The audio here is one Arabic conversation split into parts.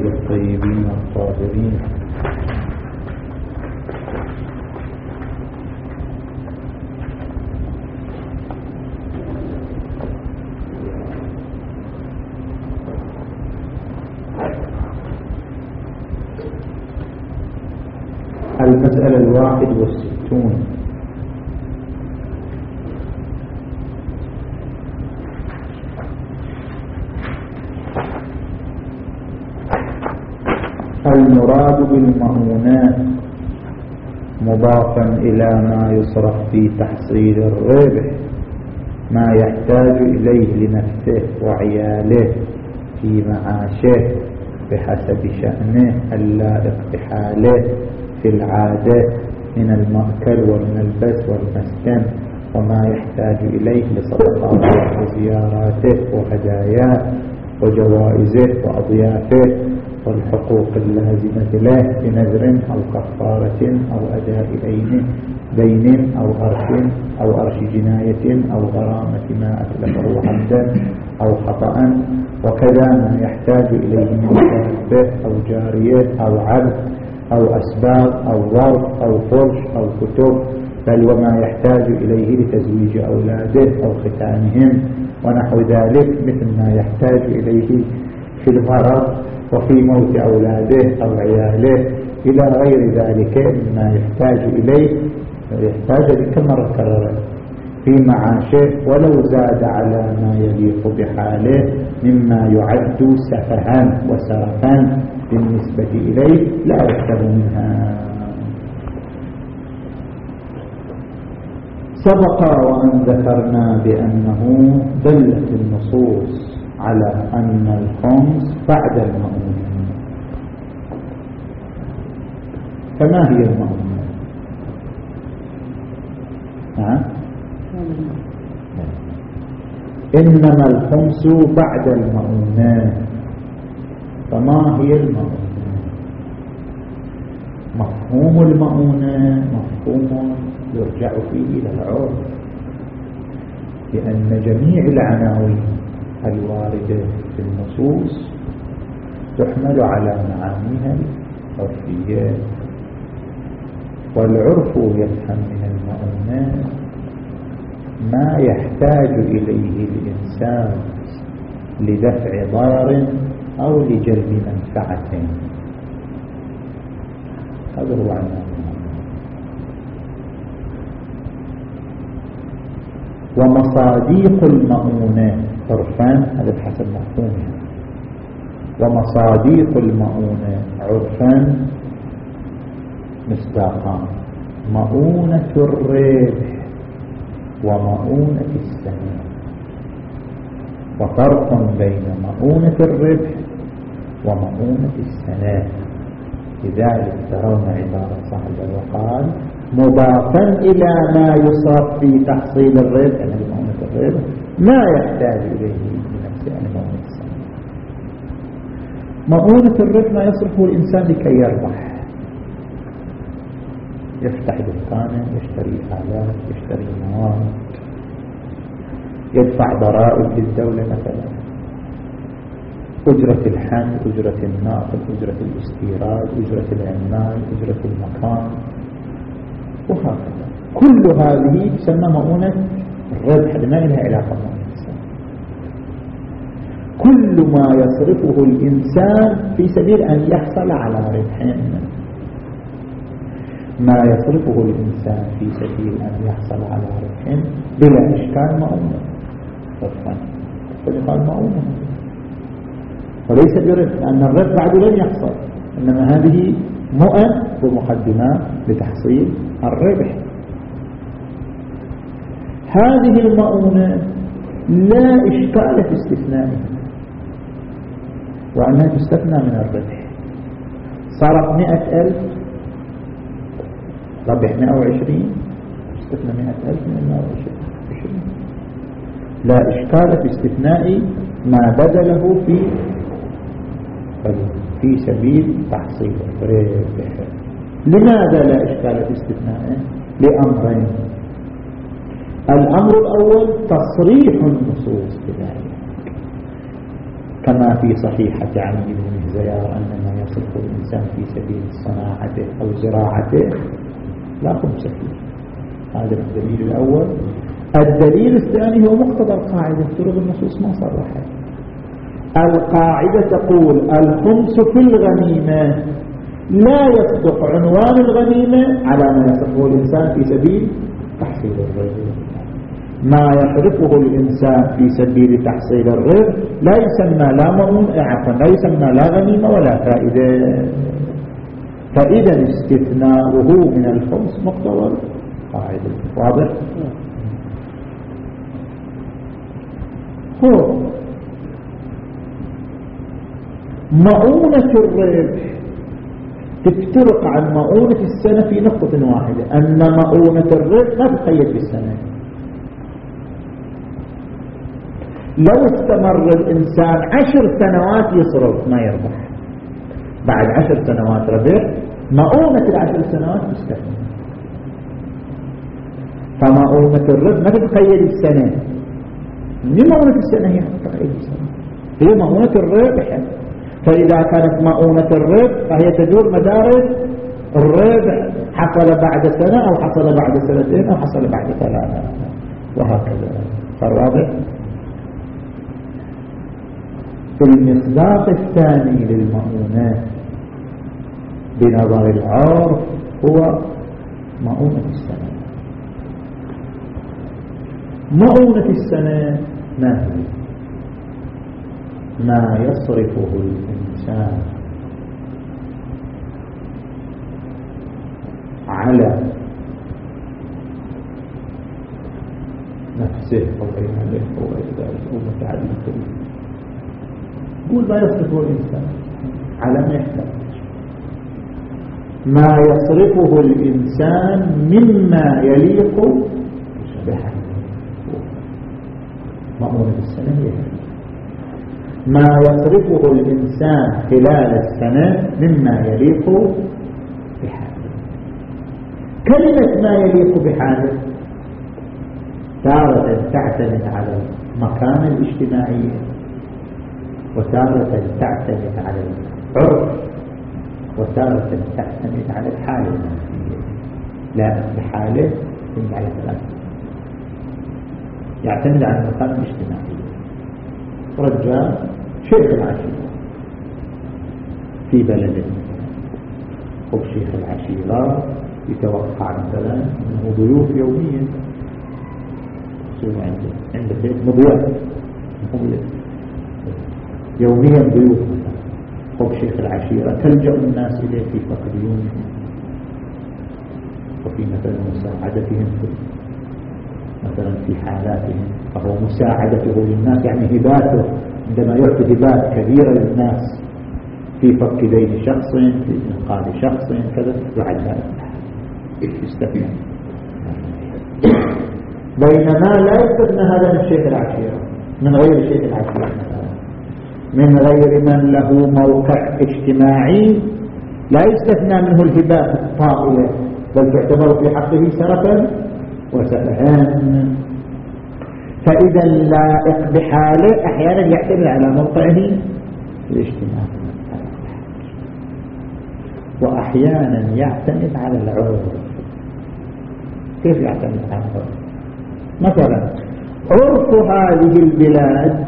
عباده الطيبين الطاهرين المسألة الواحد والستون. المراد بالمؤونات مضافا إلى ما يصرف في تحصيل الربح ما يحتاج إليه لنفسه وعياله في معاشه بحسب شأنه اللائق بحاله في العادة من المأكل والملبس والمسكن وما يحتاج إليه لصدقاته وزياراته وهداياه وجوائزه وأضيافه. والحقوق اللازمة له بنذر أو كفارة أو أداء دين دين أو أرش أو أرش جناية أو غرامة ما أتلفه عمدا أو خطأ. وكذا ما يحتاج إليه من كافه أو جارية أو عبد أو أسباب أو ظرف أو فرش أو كتب. بل وما يحتاج إليه لتزويج أولاده أو ختانهم. ونحو ذلك مثل ما يحتاج إليه في المرض وفي موت أولاده أو عياله إلى غير ذلك مما يحتاج إليه يحتاج كم مرة كررت في معاشه ولو زاد على ما يليق بحاله مما يعد سفها وسرفا بالنسبة إليه لا يكتب منها. سبق وأن ذكرنا بأنه دلت النصوص على أن الخمس بعد المؤمنين فما هي المؤمنين ها؟ إنما الخمس بعد المؤمنات فما هي المؤونة مفهوم المؤونة مفهوم يرجع فيه إلى العرف. لأن جميع العناوين الواردة في النصوص تحمل على معانيها العرفية والعرف يفهم من المؤونات ما يحتاج إليه الإنسان لدفع ضرر أو لجلب منفعة. هذا هو عنوان ومصاديق المؤونات عرفا هذا بحسب مفهومها ومصاديق المؤونة عرفا مصداقان. مؤونة الربح ومؤونة السنة وفرق بين مؤونة الربح ومؤونة السنة لذلك ترون عبارة صاحب وقال مضافا إلى ما يصرف في تحصيل الربح يعني مؤونة الربح ما يحتاج إليه يعني مؤونة السنة مؤونة الربح ما يصرفه الإنسان لكي يربح. يفتح دكانا يشتري آلات يشتري مواد يدفع ضرائب للدولة مثلا. أجرة الحمل أجرة الناقل أجرة الاستيراد أجرة العمال أجرة المكان. وهكذا. كل هذه تسمى مؤونة الربح ما لها علاقة كل ما يصرفه الإنسان في سبيل أن يحصل على ربح. ما يصرفه الإنسان في سبيل أن يحصل على ربح بلا إشكال مؤونة ربحا فيقال مؤونة وليس بربح لأن الربح بعد لن يحصل. إنما هذه مؤن ومقدمات لتحصيل الربح. هذه المؤونة لا إشكال في استثنائها. وأنها تستثنى من الربح. صارت مئة ألف ربح مئة وعشرين استثنى مئة ألف من مئة وعشرين. لا إشكال في استثناء ما بدله في في سبيل تحصيل الربح. لماذا لا إشكال في استثنائه لأمرين. الأمر الأول تصريح النصوص بذلك. كما في صحيحة عن ابن زيار أن ما يصف الإنسان في سبيل صناعته أو زراعته لا خمس فيه هذا الدليل الأول. الدليل الثاني هو مقتضى القاعدة. طرق النصوص ما صرحت. القاعدة تقول الخمس في الغنيمة. لا يصدق عنوان الغنيمة على ما يصفه الإنسان في سبيل تحصيل الرجل ما يصرفه الإنسان في سبيل تحصيل الرزق لا يسمى لا مؤون عفوا لا يسمى لا غنيمة ولا فائدة. فإذا استثناؤه من الخمس مقتضى قاعدة. واضح؟ هو. مؤونة الربح تفترق عن مؤونة السنة في نقطة واحدة أن مؤونة الربح ما تقيد بالسنة. لو استمر الإنسان عشر سنوات يصرف ما يربح. بعد عشر سنوات ربح مؤونة العشر سنوات مستثنى فمؤونة الربح ما تتقيد السنة. من مؤونة السنة هي؟ تقيد السنة. هي مؤونة الربح. فإذا كانت مؤونة الربح فهي تدور مدارس الربح. حصل بعد سنة أو حصل بعد سنتين أو حصل بعد ثلاثة. وهكذا. واضح المصداق الثاني للمؤونات. بنظر العرف هو مؤونة السنة. مؤونة السنة ما هي؟ ما يصرفه الإنسان على نفسه أو عمله أو غير ذلك أو متعلقه قول ما يصرفه الإنسان. على ما يحتاج. ما يصرفه الإنسان مما يليق بحاله مأمورة السنة ما يصرفه الإنسان خلال السنة مما يليق بحاله. كلمة ما يليق بحاله تارة تعتمد على المكان الاجتماعي وتارة تعتمد على العرف وتارة تعتمد على الحالة النفسية لا تعتمد على ثلاثة يعتمد على المكان الاجتماعي. رجال شيخ العشيرة في بلد شيخ العشيرة يتوقع مثلا أنه ضيوف يوميا. عنده عنده بيت مضيات يوميا ضيوف مثلا شيخ العشيرة تلجأ الناس إليه في فقد يومهم؟ وفي مثلا مساعدتهم في مثلا في حالاتهم. فهو مساعدته للناس يعني هباته عندما يعطي هبات كبيرة للناس في فك دين شخص في إنقاذ شخص كذا يعد هذا. يستثنى بينما لا يستثنى هذا من شيخ العشيرة من غير شيخ العشيرة. من غير من له موقع اجتماعي لا يستثنى منه الهبات الطائلة بل تعتبر في حقه سرفا وسفهان فإذا اللائق بحاله أحيانا يعتمد على موقعه الاجتماعي. وأحيانا يعتمد على العرف. كيف يعتمد على العرف؟ مثلا عرف هذه البلاد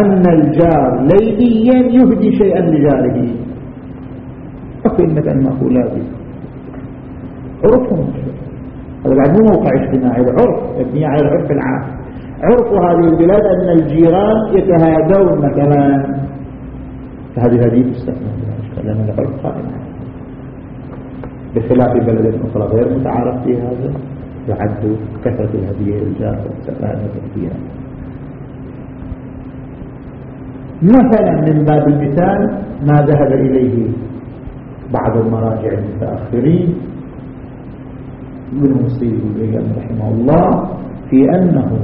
أن الجار ليليا يهدي شيئا لجاره. أقول مثلا المقولات عرفهم. هذا بعد مو موقع اجتماعي العرف مبني على العرف العام. عرف هذه البلاد أن الجيران يتهادون مثلا. فهذه هذه تستثنى لأن العرف قائم بخلاف بلد أخرى غير متعارف في هذا يعد كثرة الهدية للجار والسفانة فيها مثلا من باب المثال ما ذهب إليه بعض المراجع المتأخرين ابن مصيب رحمه الله في أنه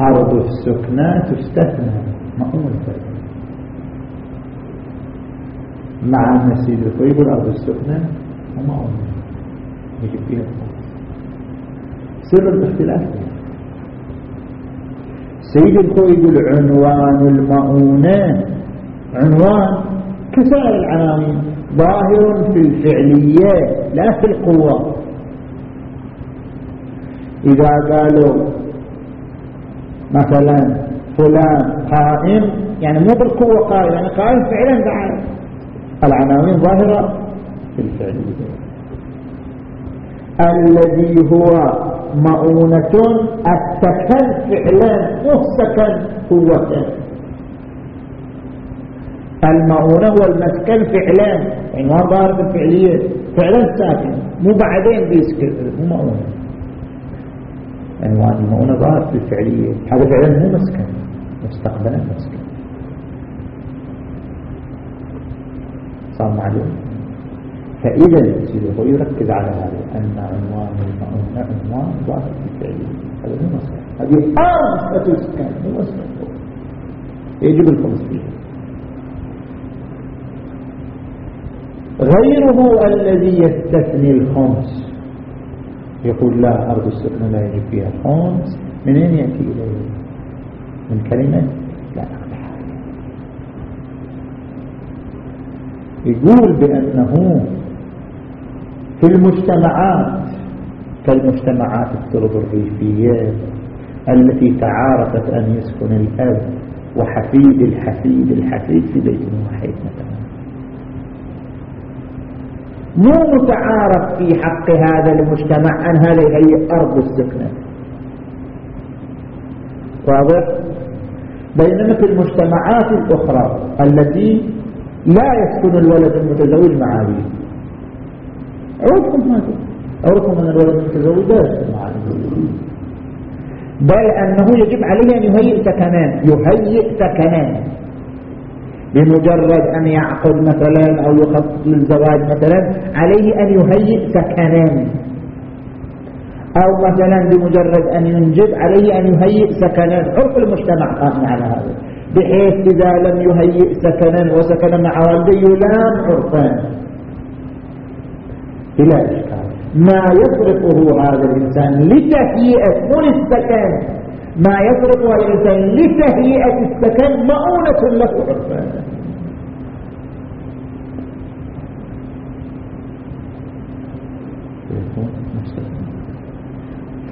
أرض السكنى تستثنى مأمونة مع أن السيد الطيب الأرض السكنى ومأمونة يجب فيها سر الاختلاف سيد الخوي يقول عنوان المؤونة عنوان كسائر العناوين ظاهر في الفعلية لا في القوة. إذا قالوا مثلا فلان قائم يعني مو بالقوة قائم يعني قائم فعلا بعد العناوين ظاهرة في الفعلية. الذي هو مؤونة السكن فعلا مو سكن قوة المؤونة والمسكن فعلان يعني ما ظاهر بالفعلية فعلا ساكن. مو بعدين بيسكن مو مؤونة. عنوان المؤونة ظاهر في الفعلية هذا فعلا مو مسكن مستقبلا مسكن. صار معلوم؟ فإذا هو يركز على هذا أن عنوان المؤونة عنوان في الفعلية هذا مو مسكن هذه أرض تسكن مو مسكن يجب الخمس فيها غيره الذي يستثني الخمس. يقول لا أرض السكنة لا يجب فيها خمس. منين يأتي إليه؟ من كلمة لا يقول بأنه في المجتمعات كالمجتمعات الترب الريفية التي تعارفت أن يسكن الأب وحفيد الحفيد الحفيد في بيت واحد مثلا. مو متعارف في حق هذا المجتمع أن هذا يهيئ أرض السكنة واضح؟ بينما في المجتمعات الأخرى التي لا يسكن الولد المتزوج مع أبيه عودكم هذا عودكم أن الولد المتزوج لا يسكن مع أبيه بل أنه يجب عليه أن يهيئ سكنان يهيئ سكنان بمجرد أن يعقد مثلا أو يخطط للزواج مثلا عليه أن يهيئ سكنان أو مثلا بمجرد أن ينجب عليه أن يهيئ سكنان عرف المجتمع قائم على هذا. بحيث إذا لم يهيئ سكنا وسكن مع والده يلام عرفان. بلا إشكال. ما يصرفه هذا الإنسان لتهيئة مو للسكن ما يصرف هذا الإنسان لتهيئة السكن مؤونة له. عرفان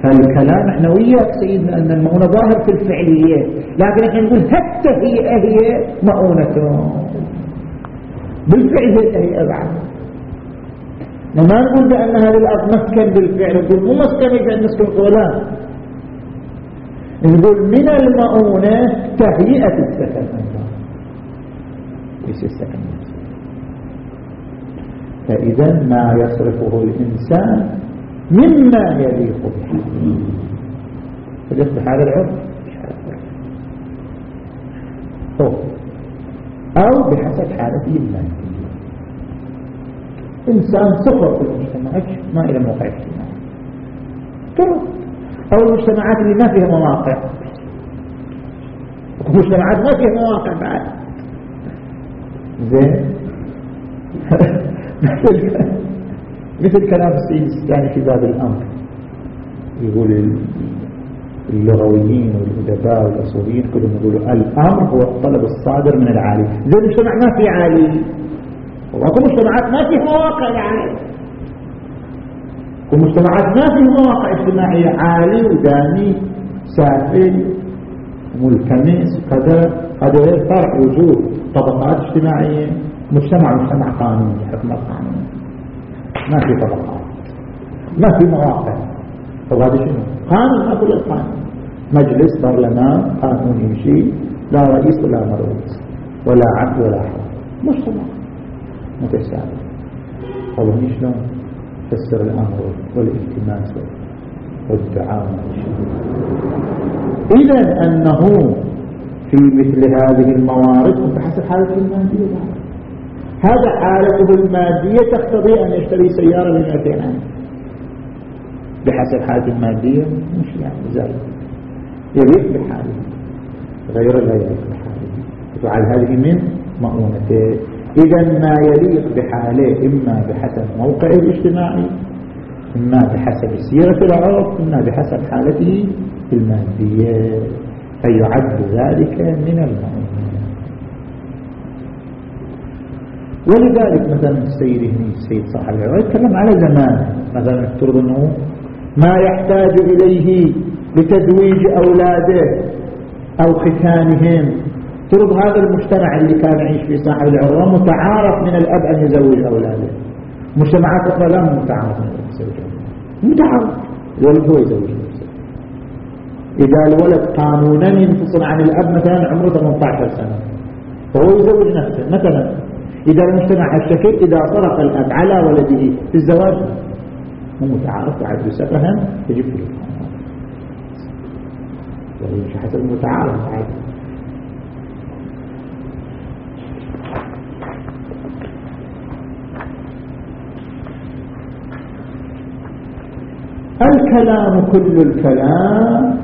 فالكلام إحنا وياك سيدنا أن المؤونة ظاهر في الفعليات لكن إحنا نقول التهيئة هي مؤونة. بالفعل هي التهيئة بعد. ما نقول بأن هذا الأرض مسكن بالفعل نقول مو مسكن يفعل مسكن القولان نقول من المؤونة تهيئة السكن. ليس السكن؟ فإذا ما يصرفه الإنسان مما يليق به. يليق بهذا العرف أو بحسب حالته المادية إنسان صفر في المجتمع ما إلى موقع اجتماعي. أو المجتمعات اللي ما فيها مواقع. المجتمعات ما فيها مواقع بعد. زين. مثل كلام السيد السيستاني في باب الأمر. يقول اللغويين والأدباء والأصوليين كلهم يقولوا الأمر هو الطلب الصادر من العالي زي المجتمع ما في عالي وكل مجتمعات ما في مواقع العالي والمجتمعات ما في مواقع اجتماعية عالي وداني سافل ملتمس كذا. هذا فرق وجود طبقات اجتماعية. مجتمع مجتمع قانوني حكم القانون ما في طبقات. ما في مواقع. وهذا شنو؟ قانون ما كل القانون مجلس برلمان قانون يمشي. لا رئيس ولا مرؤوس ولا عبد ولا حر مجتمع. متساوي. والله شلون فسر الأمر والالتماس والدعاء. إذا أنه في مثل هذه الموارد بحسب حالة المادية. هذا حالته المادية تقتضي أن يشتري سيارة ب 200 ألف بحسب حالته المادية مش يعني زي. يليق بحاله. غير لا يليق بحاله. وعلى هذه من مؤونته إذا ما يليق بحالة إما بحسب موقعه الاجتماعي إما بحسب سيرة العرف إما بحسب حالته المادية. فيعد ذلك من المؤمنين ولذلك مثلا السيد هني السيد صاحب العراق يتكلم على زمان. مثلا افترض أنه ما يحتاج إليه لتزويج أولاده أو ختانهم. فرض هذا المجتمع اللي كان يعيش فيه صاحب العروة متعارف من الأب أن يزوج أولاده. مجتمعات أخرى لا متعارف من الأب يزوج متعارف. الولد هو يزوج نفسه. إذا الولد قانونا ينفصل عن الأب مثلا عمره 18 سنة. فهو يزوج نفسه. مثلا إذا المجتمع الشكل إذا صرف الأب على ولده في الزواج هو متعارف. وعد سفها يجب في القانون ويمشي حسب المتعارف. عادي الكلام كل الكلام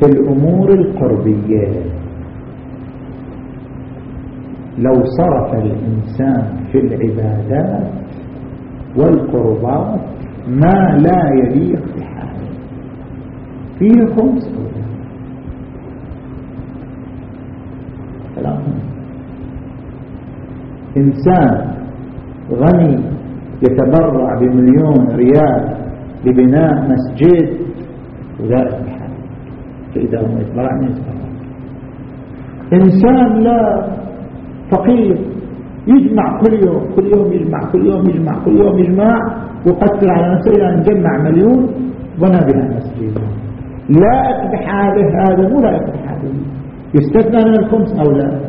في الأمور القربية. لو صرف الإنسان في العبادات والقربات ما لا يليق بحاله. فيه خمس كلام إنسان غني يتبرع بمليون ريال لبناء مسجد وذلك بحال فإذا هم يتبرع من إنسان لا فقير يجمع كل يوم كل يوم يجمع كل يوم يجمع كل يوم يجمع وقتل على نفسه إلى أن جمع مليون بنى بها مسجد لا بحاله هذا مو لا بحاله يستثنى من الخمس أو لا.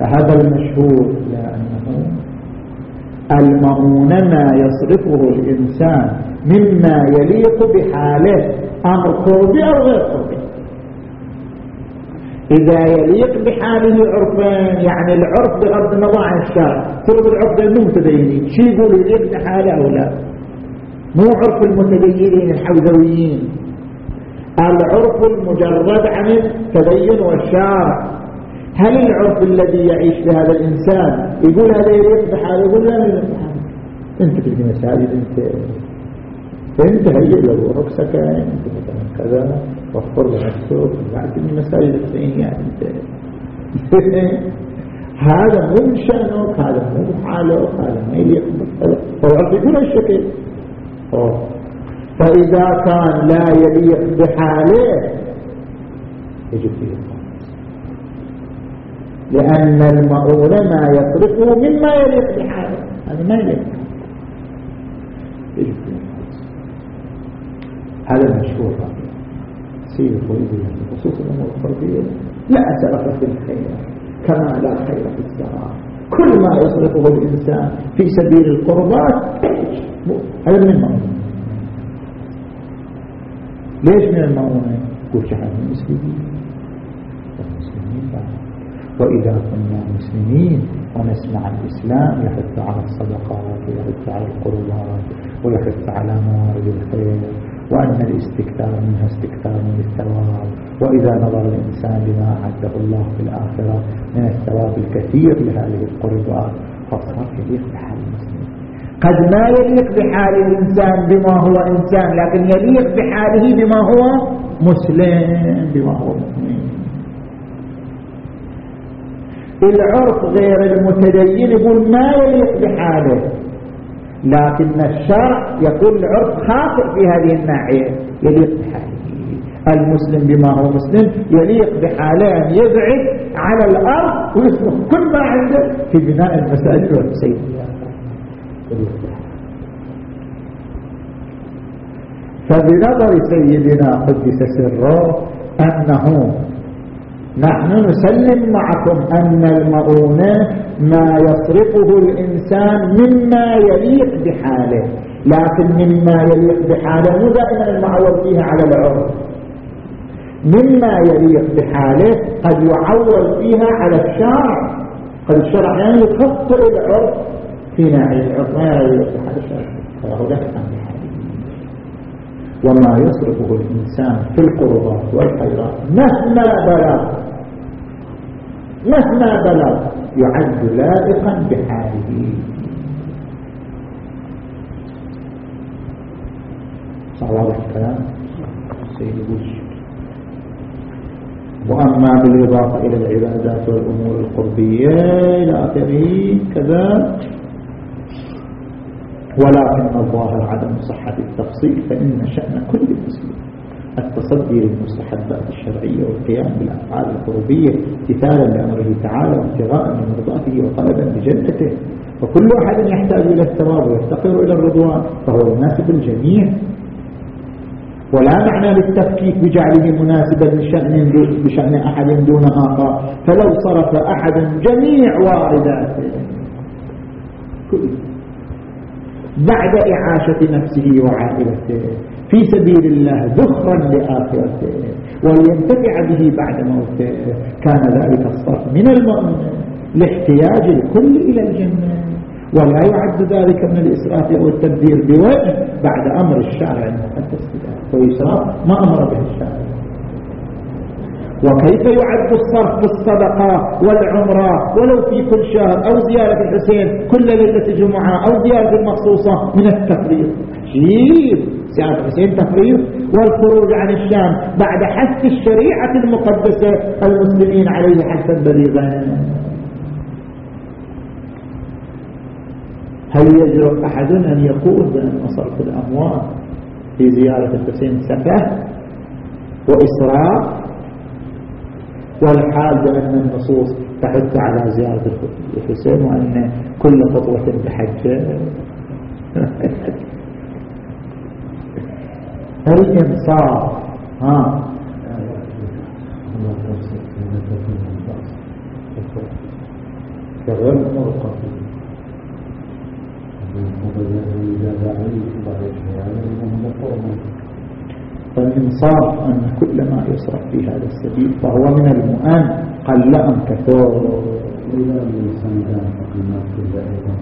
فهذا المشهور لأنه المؤون ما يصرفه الإنسان مما يليق بحاله. أمر قربي أو غير قربي. إذا يليق بحاله عرفان يعني العرف بغض النظر عن الشرع. فرض العرف ده مو متدينين شي يقول يليق بحاله أو لا؟ مو عرف المتدينين الحوزويين. العرف المجرد عن التدين والشارع هل العرف الذي يعيش في هذا الإنسان يقول هذا يليق بحاله يقول لا بحاله انت في المساجد انت. انت هيئ له ركسك انت مثلا كذا وفر له نفسه بعد المساجد الثانية انت هذا مو شأنك هذا مو حاله هذا ما يليق هو عرف يقول الشكل فإذا كان لا يليق بحاله يجب فيه لأن المؤون ما يصرفه مما يليق بحاله. هذا ما يليق. هذا المشهور سير ويبين خصوصا الأمور الفردية. لا أثر في الخير. كما لا خير في السراء كل ما يصرفه الإنسان في سبيل القربات هذا من المؤونة ليش من المؤونة؟ قلت شحن المسلمين. وإذا كنا مسلمين ونسمع الإسلام يحث على الصدقات ويحث على القربات ويحث على موارد الخير وأن الاستكثار منها استكثار من الثواب. وإذا نظر الإنسان بما أعده الله في الآخرة من الثواب الكثير لهذه القربات فصار يليق بحال المسلمين. قد ما يليق بحال الإنسان بما هو إنسان لكن يليق بحاله بما هو مسلم بما هو مؤمن. العرف غير المتدين يقول ما يليق بحاله لكن الشرع يقول العرف خاطئ في هذه الناحية يليق بحاله. المسلم بما هو مسلم يليق بحاله أن يبعد على الأرض ويصرف كل ما عنده في بناء المساجد والسيديات فبنظر سيدنا قدس سره أنه نحن نسلم معكم أن المؤونة ما يصرفه الإنسان مما يليق بحاله لكن مما يليق بحاله مو دائما المعول فيها على العرف. مما يليق بحاله قد يعول فيها على الشرع قد الشرع يعني يخطئ العرف في ناحية العرف ما يليق بحال الشرع وما يصرفه الإنسان في القربات والخيرات مهما بلغ. مهما بلغ يعد لائقا بحاله. صح واضح الكلام؟ سيد وأما بالإضافة إلى العبادات والأمور القربية إلى آخره كذا. ولكن الظاهر عدم صحة التفصيل فإن شأن كل مسلم. التصدي للمستحبات الشرعية والقيام بالأفعال القربية امتثالا لأمره تعالى وابتغاء من مرضاته وطلبا لجنته. وكل أحد يحتاج إلى الثواب ويفتقر إلى الرضوان فهو يناسب الجميع ولا معنى للتفكيك بجعله مناسبا لشأن بشأن أحد دون آخر. فلو صرف أحد جميع وارداته. بعد إعاشة نفسه وعائلته في سبيل الله ذخرا لآخرته. ولينتفع به بعد موته. كان ذلك الصرف من المؤمن لاحتياج الكل إلى الجنة. ولا يعد ذلك من الإسراف أو التبذير بوجه بعد أمر الشارع المقدس وإسراف ما أمر به الشارع. وكيف يعد الصرف في الصدقة والعمرة ولو في كل شهر أو زيارة الحسين كل ليلة جمعة أو زيارة المخصوصة من التفريط؟ عجيب زيارة الحسين تفريط. والخروج عن الشام بعد حث الشريعة المقدسة. المسلمين عليه حثا بليغا. هل يجرؤ أحد أن يقول بأن صرف الأموال في زيارة الحسين سفه وإسراف والحال بأن النصوص تحث على زيارة الحسين وأن كل خطوة بحجة الإنصاف ها كغير مرقب فالإنصاف أن كل ما يصرف في هذا السبيل فهو من المؤن. قل أم كثور إذا الإنسان كان الناس كل أيضا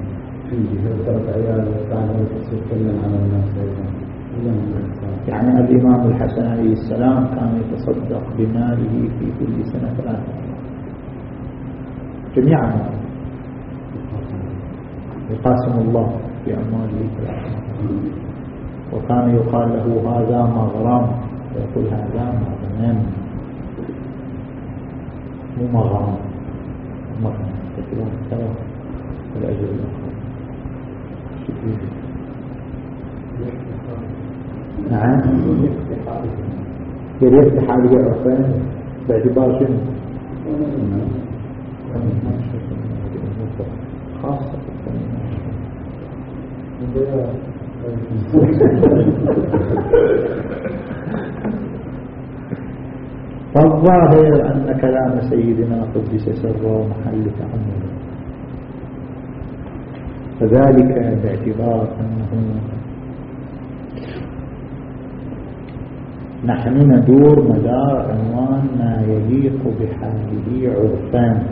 في جهة عيال تعالى تتكلم على الناس أيضا. يعني الإمام الحسن عليه السلام كان يتصدق بماله في كل سنة ثلاثة. جميعا. يقاسم الله في أمواله ثلاثة وكان يقال له هذا مغرم ويقول هذا مغنم مو مغرم مغرم تكلم ثلاثة الأجر الآخر نعم. يريد حالية عرفان باعتبار شنو؟ خاصة. فالظاهر أن كلام سيدنا قدس سره محل تأمل فذلك باعتبار أنه نحن ندور مدار عنوان ما يليق بحاله عرفان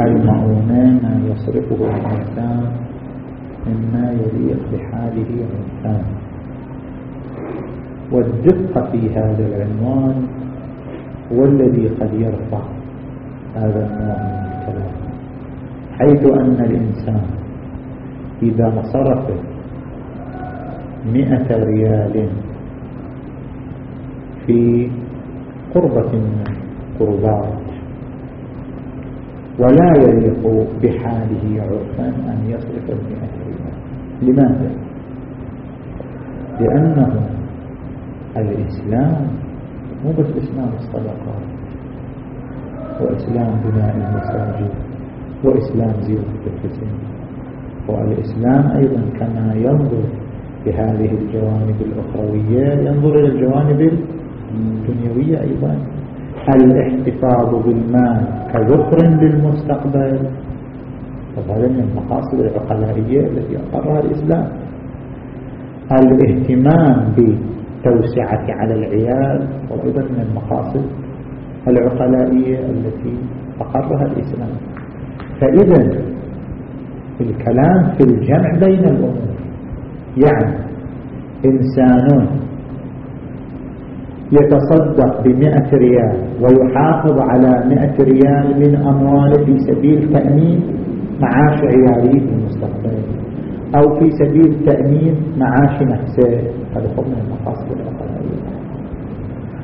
المعونة ما يصرفه الإنسان مما يليق بحاله عرفان والدقة في هذا العنوان هو الذي قد يرفع هذا النوع من الكلام حيث أن الإنسان إذا صرف مئة ريال في قربة من قربات ولا يليق بحاله عرفا أن يصرف المئة ريال لماذا؟ لأنه الإسلام مو بس إسلام الصدقات وإسلام بناء المساجد وإسلام زيارة الحسين والإسلام أيضا كما ينظر بهذه الجوانب الأخروية ينظر إلى الجوانب الدنيوية أيضا الاحتفاظ بالمال كذكر للمستقبل. وهذا من المقاصد العقلائية التي أقرها الإسلام. الاهتمام بالتوسعة على العيال وأيضا من المقاصد العقلائية التي أقرها الإسلام. فإذا الكلام في الجمع بين الأمور يعني إنسان يتصدق بمئة ريال ويحافظ على مئة ريال من أمواله في سبيل تأمين معاش عياله في المستقبل أو في سبيل تأمين معاش نفسه. هذا هو من المقاصد العقلائية.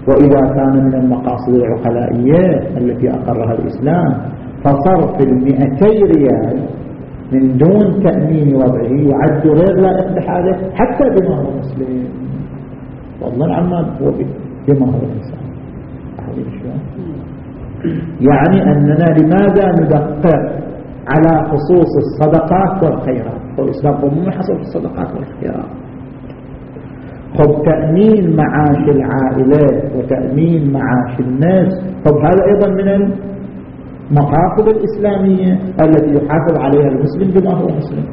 وإذا كان من المقاصد العقلائية التي أقرها الإسلام فصرف المئتي ريال من دون تأمين وضعه يعد غير لائق بحاله حتى بما هو مسلم. والله عما هو بما هو الإنسان. يعني؟ أننا لماذا ندقق على خصوص الصدقات والخيرات؟ والإسلام ضمن حصل في الصدقات والخيرات. خب تأمين معاش العائلات وتأمين معاش الناس خب هذا أيضا من المقاصد الإسلامية التي يحافظ عليها المسلم بما هو مسلم.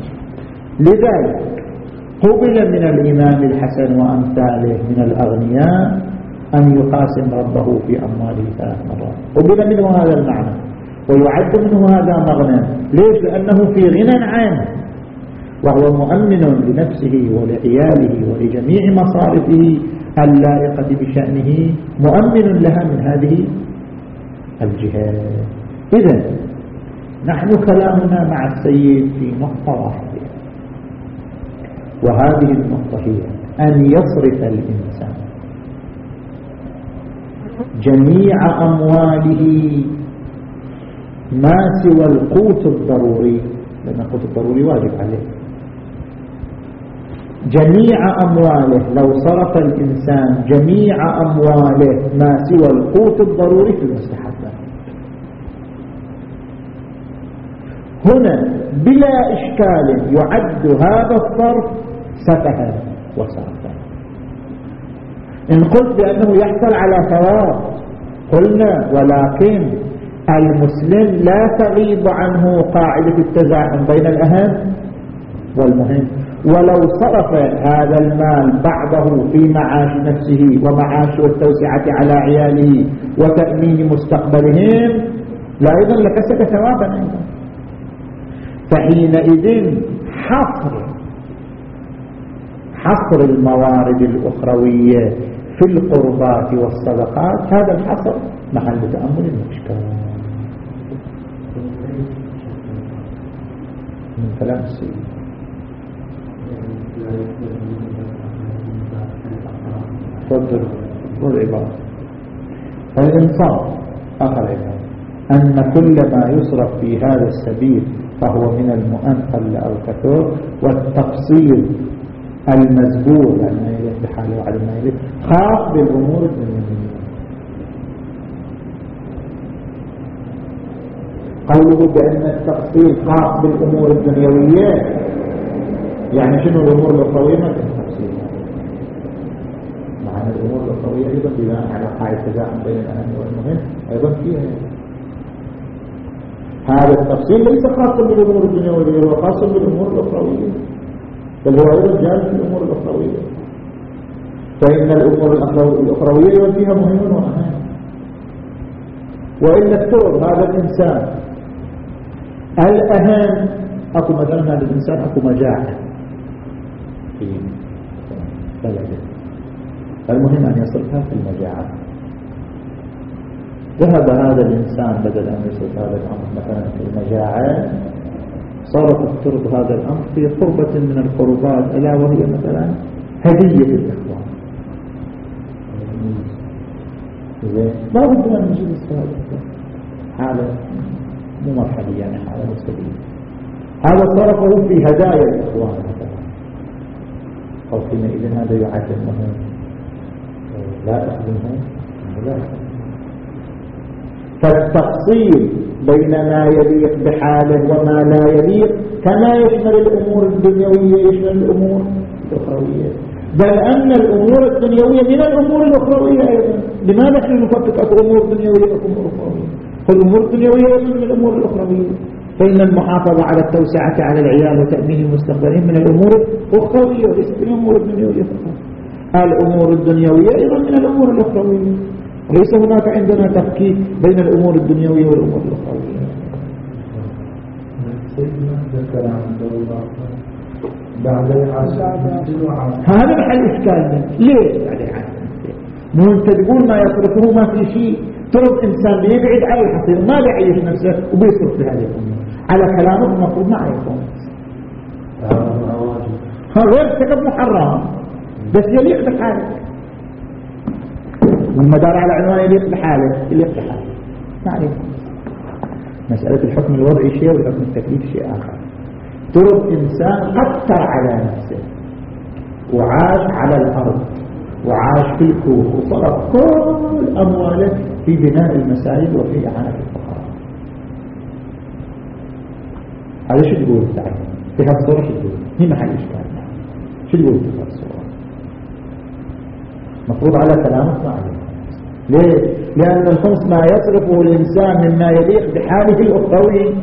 لذلك قبل من الإمام الحسن وأمثاله من الأغنياء أن يقاسم ربه في أمواله ثلاث مرات. قبل منه هذا المعنى. ويعد منه هذا مغنى. ليش؟ لأنه في غنى عنه وهو مؤمن لنفسه ولعياله ولجميع مصارفه اللائقة بشأنه مؤمن لها من هذه الجهات. إذا نحن كلامنا مع السيد في نقطة واحدة. وهذه النقطة هي أن يصرف الإنسان. جميع أمواله ما سوى القوت الضروري لأن القوت الضروري واجب عليه. جميع أمواله لو صرف الإنسان جميع أمواله ما سوى القوت الضروري في المستحبات هنا بلا إشكال يعد هذا الصرف سفها وصرفا إن قلت بأنه يحصل على ثواب قلنا ولكن المسلم لا تغيب عنه قاعدة التزاحم بين الأهم والمهم. ولو صرف هذا المال بعضه في معاش نفسه ومعاش والتوسعة على عياله وتأمين مستقبلهم لا أيضا لكسك ثوابا أيضا. فحينئذ حصر حصر الموارد الأخروية في القربات والصدقات هذا الحصر محل تأمل المشكلة. من كلام السيد. تفضل. والعبارة فالإنصاف آخر عبارة. أن كل ما يصرف في هذا السبيل فهو من المؤنقل أو كثور والتفصيل المزبور يعني ما يليق بحاله وعلى ما يليق خاص بالأمور الدنيوية. قوله بأن التفصيل خاص بالأمور الدنيوية يعني شنو الأمور الأخروية؟ ما تفصيل مع أن الأمور الأخروية أيضا بناء على قاعدة تزاحم بين الأهم والمهم أيضا فيها. هذا التفصيل ليس خاصا بالأمور الدنيوية هو خاص بالأمور الأخروية. بل هو أيضا جانب في الأمور الأخروية. فإن الأمور الأخروية فيها مهم وأهم. وإن افترض هذا الإنسان الأهم أكو مثلا هذا الإنسان أكو مجاعة في بلده. المهم أن يصرفها في المجاعة ذهب هذا الإنسان بدل أن يصرف هذا الأمر مثلا في المجاعة صار تفترض هذا الأمر في قربة من القربات ألا وهي مثلا هدية الإخوان. لا بد من نجلس هذا حالة مو مرحلي يعني حالة مستقيمة هذا صرفه في هدايا الإخوان مثلا. أو حينئذ هذا يعد أنه لا أخذهم. لا. فالتفصيل بين ما يليق بحاله وما لا يليق كما يشمل الأمور الدنيوية يشمل الأمور الأخروية. بل أن الأمور الدنيوية من الأمور الأخروية أيضا. لماذا نحن نفكك أمور دنيوية أمور أخروية فالأمور الدنيوية من الأمور الأخروية. فإن المحافظة على التوسعة على العيال وتأمين المستقبلين من الأمور الأخروية وليست من الأمور الدنيوية فقط. الأمور الدنيوية أيضا من الأمور الأخروية. وليس هناك عندنا تفكيك بين الأمور الدنيوية والأمور الأخروية. هذا محل إشكال. ليه؟ بعد مو أنت تقول ما يصرفه ما في شيء. ترد إنسان بيبعد على الحصير ما بيعيش نفسه وبيصرف في هذه الأمور. على كلامه المفروض ما يكون هو ارتكب محرم؟ بس يليق بحالك. والمدار على عنوان يليق بحاله يليق بحاله ما عليك مسألة الحكم الوضعي شيء والحكم التكليف شيء آخر. ترك إنسان قطر على نفسه. وعاش على الأرض. وعاش في الكوخ. وصرف كل أمواله في بناء المساجد وفي إعانة الفقراء. هذا شو تقول تعالى في هذا الصورة شو تقول؟ هي محل إشكال. شو تقول في هذا الصورة؟ مفروض على كلامك ما عليه ليه؟ لأن الخمس ما يصرفه الإنسان مما يليق بحاله الأخروي.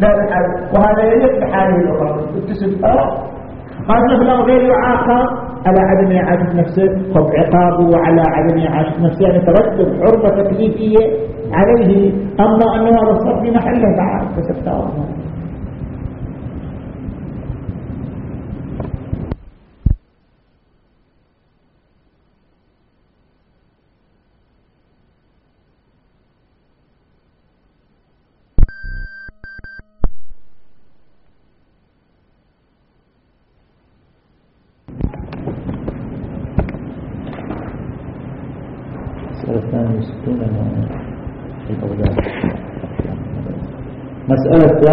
لا بحاله وهذا يليق بحاله الأخروي. اكتسب قال مثلا غير يعاقب. على عدم إعادة نفسه. خب عقابه وعلى عدم إعادة نفسه. يعني ترتب حرمة تكليفية عليه. أما أنه هذا الصرف في محله بعد فسبتاه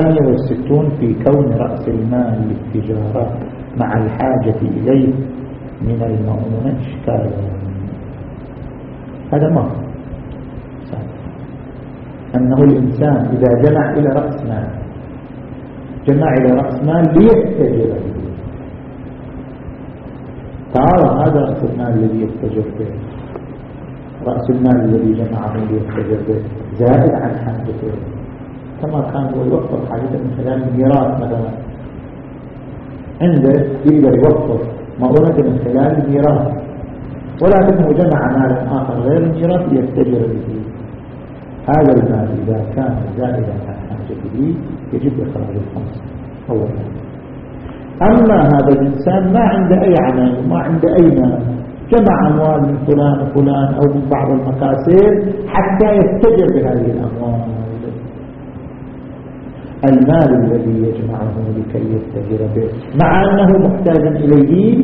الثانية والستون في كون رأس المال للتجارة مع الحاجة إليه من المؤونة إشكال هذا ما أنه الإنسان إذا جمع إلى رأس مال جمع إلى رأس مال ليتجر به. تعالى هذا رأس المال الذي يتجر به. رأس المال الذي جمعه ليتجر به. زائد عن حاجته. كما كان هو يوفر حاجته من خلال الميراث مثلا. عنده يقدر يوفر مؤونة من خلال الميراث ولكنه جمع مالا آخر غير الميراث ليتجر به. هذا المال إذا كان زائدا عن حاجته يجب إخراج الخمس أولا أما هذا الإنسان ما عنده أي عمل وما عنده أي مال. جمع أموال من فلان وفلان أو من بعض المكاسب حتى يتجر بهذه الأموال. المال الذي يجمعه لكي يتجر به. مع أنه محتاج إليه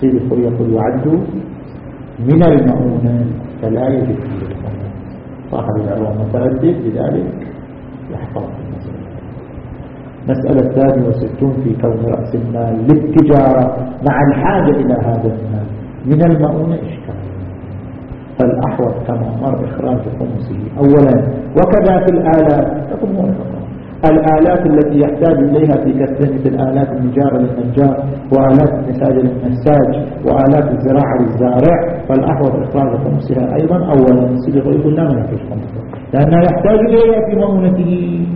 سيد يقول يعد من المؤونة فلا يجب فيه المؤونة صاحب العروة متردد لذلك يحفظ مسألة الثانية وستون في كون رأس المال للتجارة مع الحاجة إلى هذا المال. من المؤونة إشكال فالأحوط كما مر إخراج خمسه أولا وكذا في الآلات. تكون الآلات التي يحتاج إليها في كسر مثل آلات النجار للنجار وآلات النساج للنساج وآلات الزراعة للزارع فالأحوط إخراج خمسها أيضا أولا. سيدي يقول لا ما يحتاج خمسها لأنه يحتاج إليها في مؤونته.